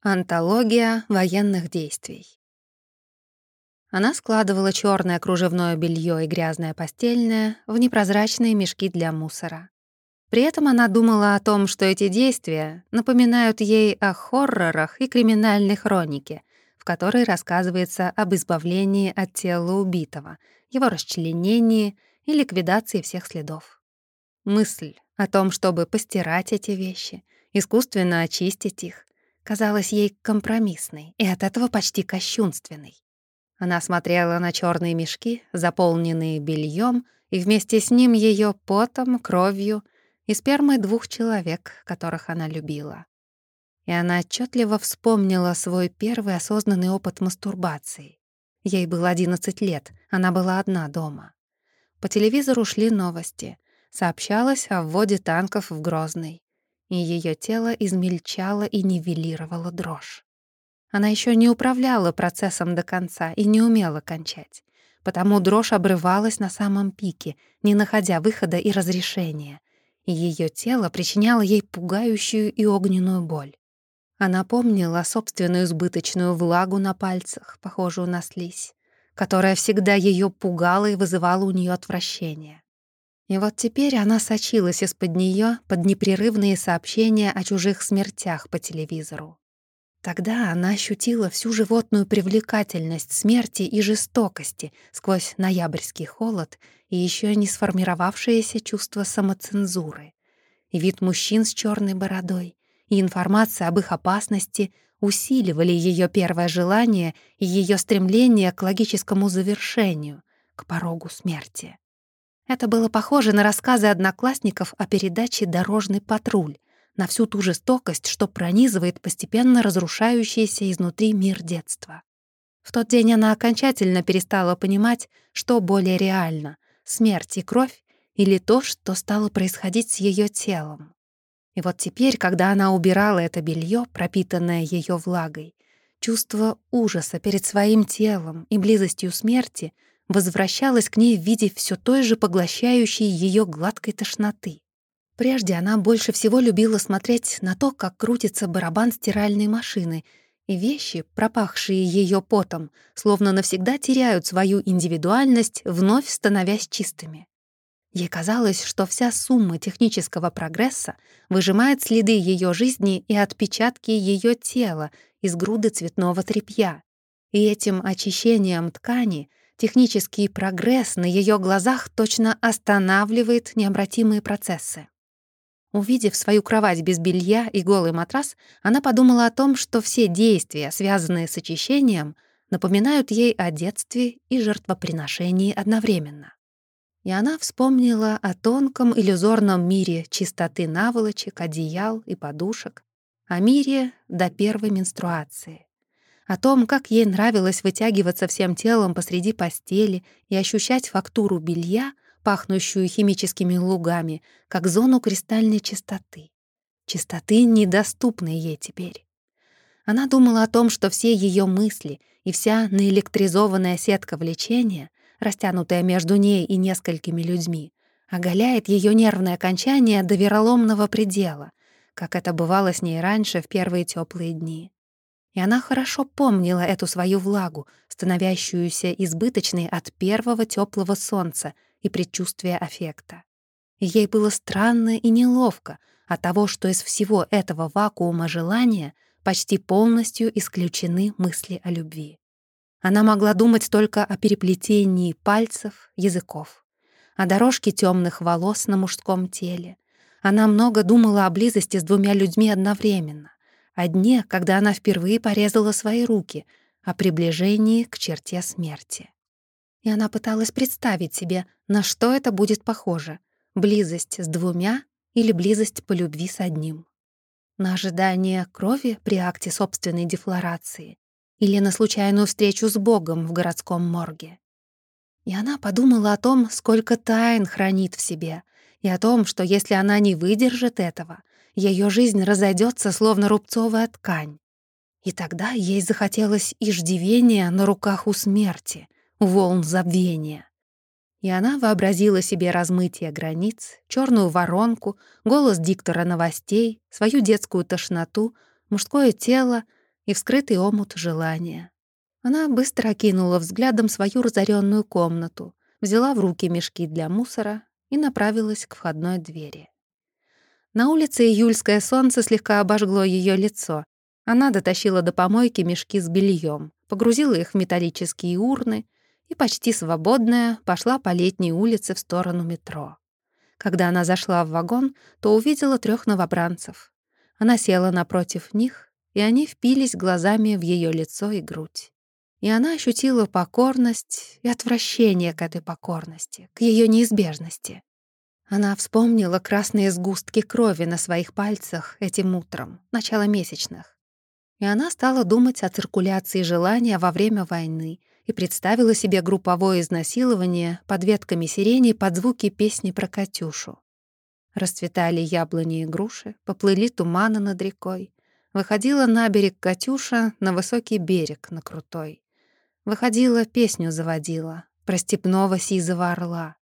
Антология военных действий. Она складывала черное кружевное белье и грязное постельное в непрозрачные мешки для мусора. При этом она думала о том, что эти действия напоминают ей о хоррорах и криминальной хронике, в которой рассказывается об избавлении от тела убитого, его расчленении и ликвидации всех следов. Мысль о том, чтобы постирать эти вещи, искусственно очистить их, казалась ей компромиссной и от этого почти кощунственной. Она смотрела на черные мешки, заполненные бельем, и вместе с ним ее потом, кровью и спермой двух человек, которых она любила. И она отчетливо вспомнила свой первый осознанный опыт мастурбации. Ей было 11 лет, она была одна дома. По телевизору шли новости. Сообщалось о вводе танков в Грозный и ее тело измельчало и нивелировало дрожь. Она еще не управляла процессом до конца и не умела кончать, потому дрожь обрывалась на самом пике, не находя выхода и разрешения, и ее тело причиняло ей пугающую и огненную боль. Она помнила собственную избыточную влагу на пальцах, похожую на слизь, которая всегда ее пугала и вызывала у нее отвращение. И вот теперь она сочилась из-под нее под непрерывные сообщения о чужих смертях по телевизору. Тогда она ощутила всю животную привлекательность смерти и жестокости сквозь ноябрьский холод и еще не сформировавшееся чувство самоцензуры. И вид мужчин с черной бородой, и информация об их опасности усиливали ее первое желание и ее стремление к логическому завершению, к порогу смерти. Это было похоже на рассказы одноклассников о передаче «Дорожный патруль», на всю ту жестокость, что пронизывает постепенно разрушающийся изнутри мир детства. В тот день она окончательно перестала понимать, что более реально — смерть и кровь или то, что стало происходить с ее телом. И вот теперь, когда она убирала это белье, пропитанное ее влагой, чувство ужаса перед своим телом и близостью смерти — возвращалась к ней в виде все той же поглощающей ее гладкой тошноты. Прежде она больше всего любила смотреть на то, как крутится барабан стиральной машины, и вещи, пропахшие ее потом, словно навсегда теряют свою индивидуальность, вновь становясь чистыми. Ей казалось, что вся сумма технического прогресса выжимает следы ее жизни и отпечатки ее тела из груды цветного тряпья. И этим очищением ткани Технический прогресс на ее глазах точно останавливает необратимые процессы. Увидев свою кровать без белья и голый матрас, она подумала о том, что все действия, связанные с очищением, напоминают ей о детстве и жертвоприношении одновременно. И она вспомнила о тонком иллюзорном мире чистоты наволочек, одеял и подушек, о мире до первой менструации о том, как ей нравилось вытягиваться всем телом посреди постели и ощущать фактуру белья, пахнущую химическими лугами, как зону кристальной чистоты. Чистоты, недоступной ей теперь. Она думала о том, что все ее мысли и вся наэлектризованная сетка влечения, растянутая между ней и несколькими людьми, оголяет ее нервное окончание до вероломного предела, как это бывало с ней раньше в первые теплые дни и она хорошо помнила эту свою влагу, становящуюся избыточной от первого теплого солнца и предчувствия аффекта. Ей было странно и неловко от того, что из всего этого вакуума желания почти полностью исключены мысли о любви. Она могла думать только о переплетении пальцев, языков, о дорожке темных волос на мужском теле. Она много думала о близости с двумя людьми одновременно о дне, когда она впервые порезала свои руки, о приближении к черте смерти. И она пыталась представить себе, на что это будет похоже — близость с двумя или близость по любви с одним. На ожидание крови при акте собственной дефлорации или на случайную встречу с Богом в городском морге. И она подумала о том, сколько тайн хранит в себе, и о том, что если она не выдержит этого, ее жизнь разойдется, словно рубцовая ткань. И тогда ей захотелось иждивения на руках у смерти, волн забвения. И она вообразила себе размытие границ, черную воронку, голос диктора новостей, свою детскую тошноту, мужское тело, и вскрытый омут желания. Она быстро окинула взглядом свою разоренную комнату, взяла в руки мешки для мусора и направилась к входной двери. На улице июльское солнце слегка обожгло ее лицо. Она дотащила до помойки мешки с бельем, погрузила их в металлические урны и, почти свободная, пошла по летней улице в сторону метро. Когда она зашла в вагон, то увидела трех новобранцев. Она села напротив них, и они впились глазами в ее лицо и грудь. И она ощутила покорность и отвращение к этой покорности, к ее неизбежности. Она вспомнила красные сгустки крови на своих пальцах этим утром, начало месячных. И она стала думать о циркуляции желания во время войны и представила себе групповое изнасилование под ветками сирени под звуки песни про Катюшу. Расцветали яблони и груши, поплыли туманы над рекой. Выходила на берег Катюша, на высокий берег, на крутой. Выходила, песню заводила про степного сизого орла,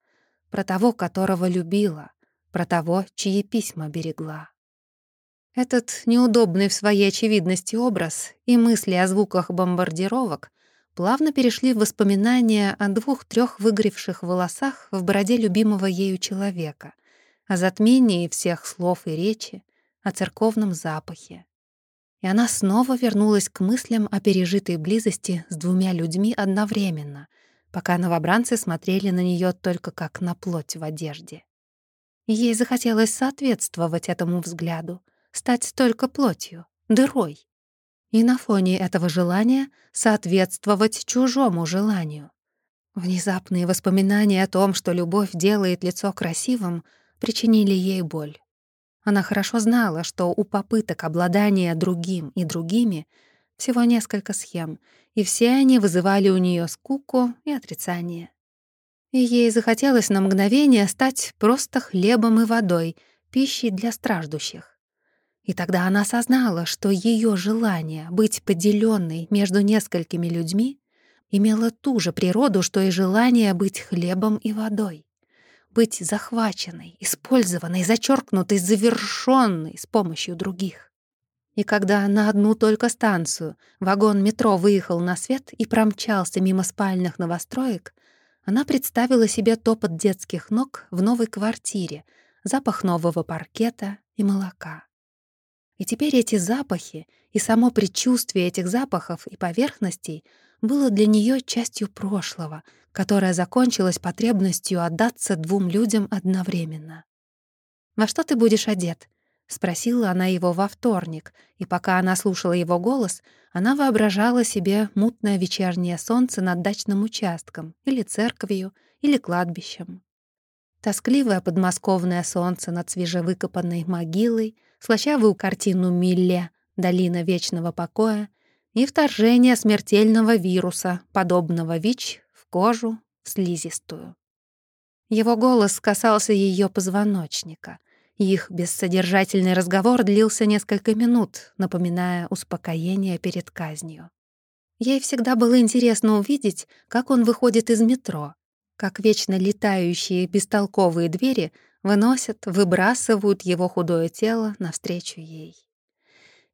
про того, которого любила, про того, чьи письма берегла. Этот неудобный в своей очевидности образ и мысли о звуках бомбардировок плавно перешли в воспоминания о двух трех выгоревших волосах в бороде любимого ею человека, о затмении всех слов и речи, о церковном запахе и она снова вернулась к мыслям о пережитой близости с двумя людьми одновременно, пока новобранцы смотрели на нее только как на плоть в одежде. ей захотелось соответствовать этому взгляду, стать только плотью, дырой. И на фоне этого желания соответствовать чужому желанию. Внезапные воспоминания о том, что любовь делает лицо красивым, причинили ей боль. Она хорошо знала, что у попыток обладания другим и другими всего несколько схем, и все они вызывали у нее скуку и отрицание. И ей захотелось на мгновение стать просто хлебом и водой, пищей для страждущих. И тогда она осознала, что ее желание быть поделенной между несколькими людьми имело ту же природу, что и желание быть хлебом и водой быть захваченной, использованной, зачеркнутой, завершенной с помощью других. И когда на одну только станцию вагон метро выехал на свет и промчался мимо спальных новостроек, она представила себе топот детских ног в новой квартире, запах нового паркета и молока. И теперь эти запахи и само предчувствие этих запахов и поверхностей было для нее частью прошлого, которое закончилось потребностью отдаться двум людям одновременно. «Во что ты будешь одет?» — спросила она его во вторник, и пока она слушала его голос, она воображала себе мутное вечернее солнце над дачным участком или церковью, или кладбищем. Тоскливое подмосковное солнце над свежевыкопанной могилой, слащавую картину Милле «Долина вечного покоя» и вторжение смертельного вируса, подобного ВИЧ, в кожу, в слизистую. Его голос касался ее позвоночника. Их бессодержательный разговор длился несколько минут, напоминая успокоение перед казнью. Ей всегда было интересно увидеть, как он выходит из метро, как вечно летающие бестолковые двери выносят, выбрасывают его худое тело навстречу ей.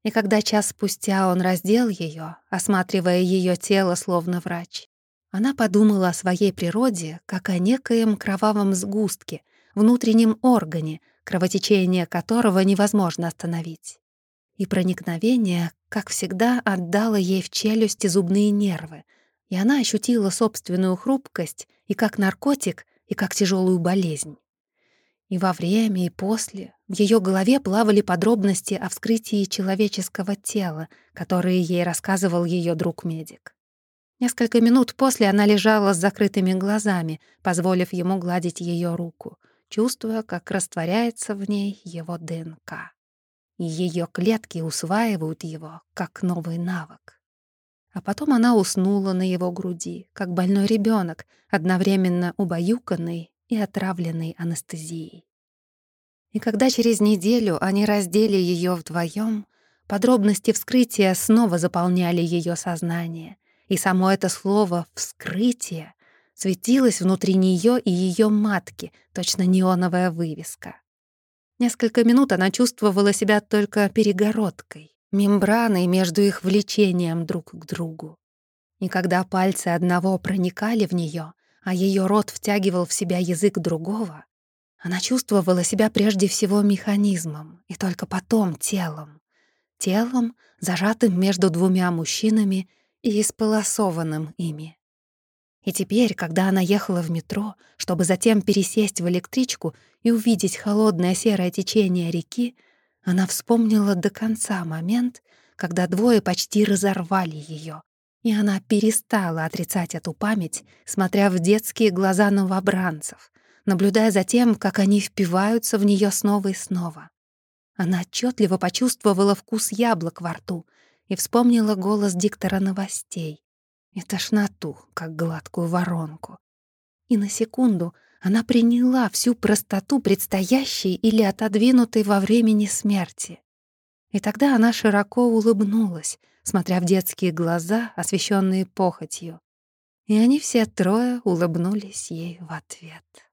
И когда час спустя он раздел ее, осматривая ее тело словно врач, она подумала о своей природе как о некоем кровавом сгустке, внутреннем органе, кровотечение которого невозможно остановить. И проникновение, как всегда, отдало ей в челюсти зубные нервы, и она ощутила собственную хрупкость и как наркотик, и как тяжелую болезнь. И во время, и после в ее голове плавали подробности о вскрытии человеческого тела, которые ей рассказывал ее друг-медик. Несколько минут после она лежала с закрытыми глазами, позволив ему гладить ее руку, чувствуя, как растворяется в ней его ДНК. Ее клетки усваивают его, как новый навык. А потом она уснула на его груди, как больной ребенок, одновременно убаюканный и отравленный анестезией. И когда через неделю они раздели ее вдвоем, подробности вскрытия снова заполняли ее сознание, и само это слово «вскрытие» светилось внутри нее и ее матки, точно неоновая вывеска. Несколько минут она чувствовала себя только перегородкой, мембраной между их влечением друг к другу. И когда пальцы одного проникали в нее, а ее рот втягивал в себя язык другого, она чувствовала себя прежде всего механизмом и только потом телом. Телом, зажатым между двумя мужчинами и исполосованным ими. И теперь, когда она ехала в метро, чтобы затем пересесть в электричку и увидеть холодное серое течение реки, она вспомнила до конца момент, когда двое почти разорвали ее, и она перестала отрицать эту память, смотря в детские глаза новобранцев, наблюдая за тем, как они впиваются в нее снова и снова. Она отчетливо почувствовала вкус яблок во рту и вспомнила голос диктора новостей и тошноту, как гладкую воронку. И на секунду она приняла всю простоту предстоящей или отодвинутой во времени смерти. И тогда она широко улыбнулась, смотря в детские глаза, освещенные похотью. И они все трое улыбнулись ей в ответ.